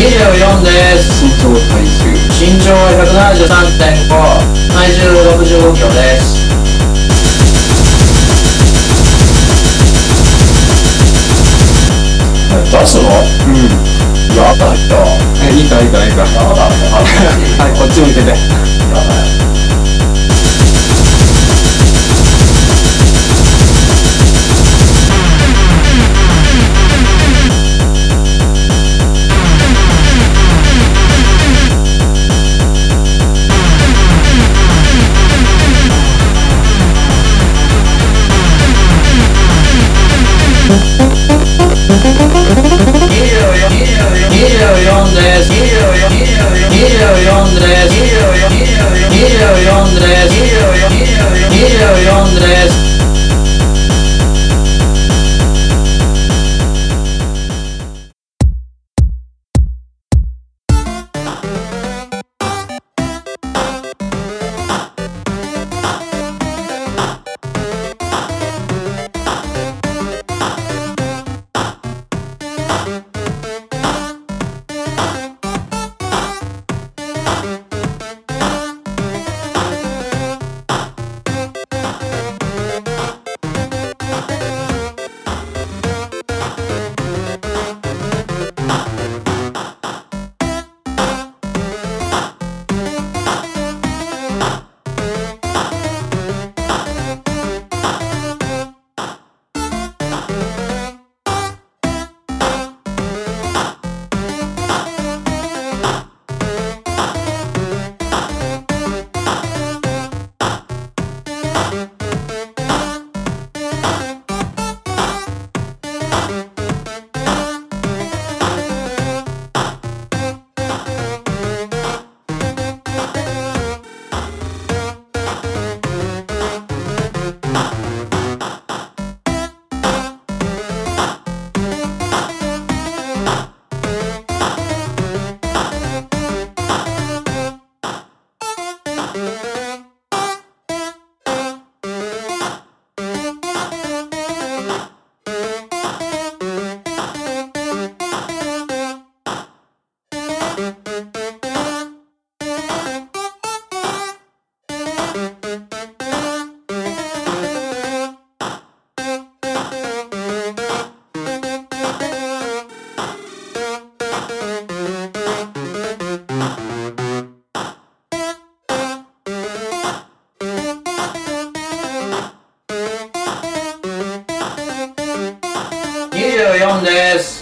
24です。身長体重身長は173.5体重65キロです。出すの？うん。やだよ。えいいからいいからい。いかはいこっち向いて。て24ですで24です。